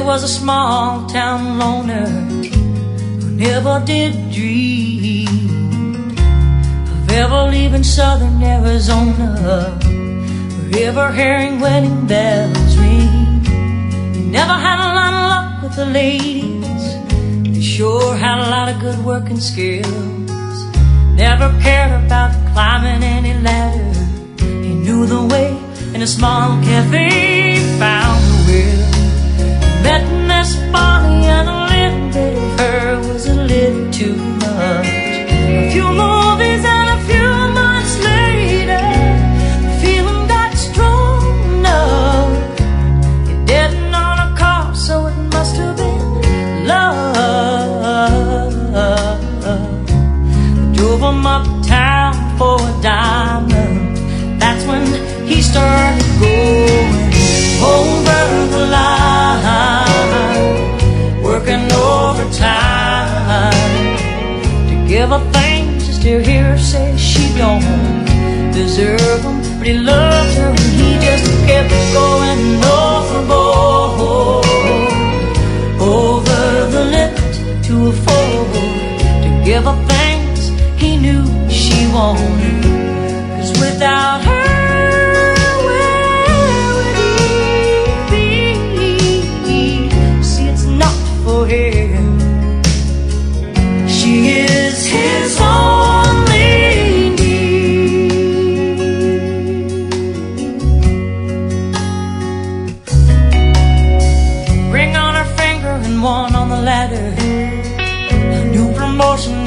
Billy was a small town loner who never did dream of ever leaving southern Arizona or ever hearing wedding bells ring. He never had a lot of luck with the ladies. He sure had a lot of good working skills. Never cared about climbing any ladder. He knew the way in a small cafe, found. Miss Bonnie and a little bit of her was a little too much. A few movies and a few months later, the feeling got strong enough. It didn't on a car, so it must have been love. I drove him uptown for a diamond. That's when he started Just hear her say she don't deserve him? but he loved her and he just kept going overboard, over the limit to afford to give her things he knew she wanted. Cause without her, where would he be? See, it's not for him.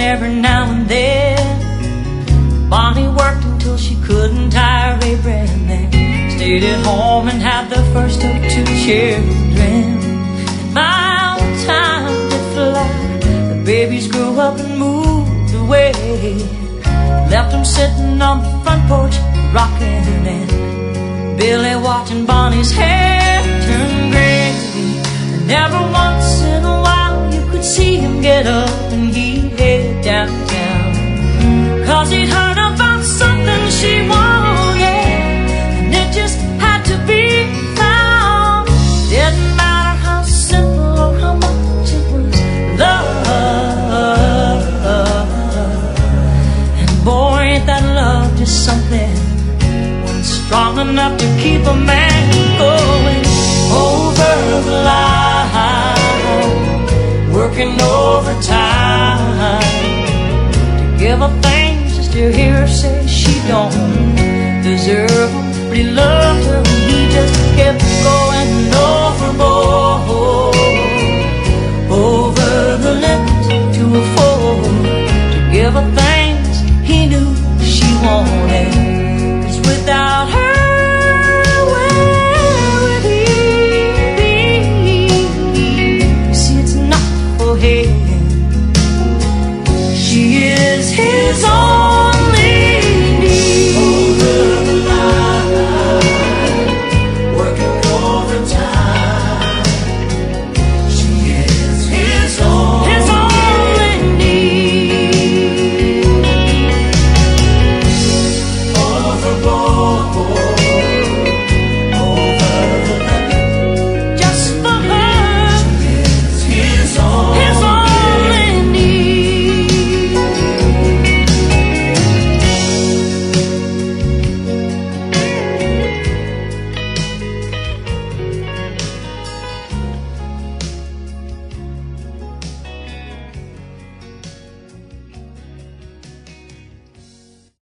Every now and then. Bonnie worked until she couldn't tire a breath and then stayed at home and had the first of two children. My old time did fly. The babies grew up and moved away. Left them sitting on the front porch, rocking and Billy watching Bonnie's hair just something. When strong enough to keep a man going. Over the line, working overtime. To give her things just to hear her say she don't deserve. But he loved her and he just kept going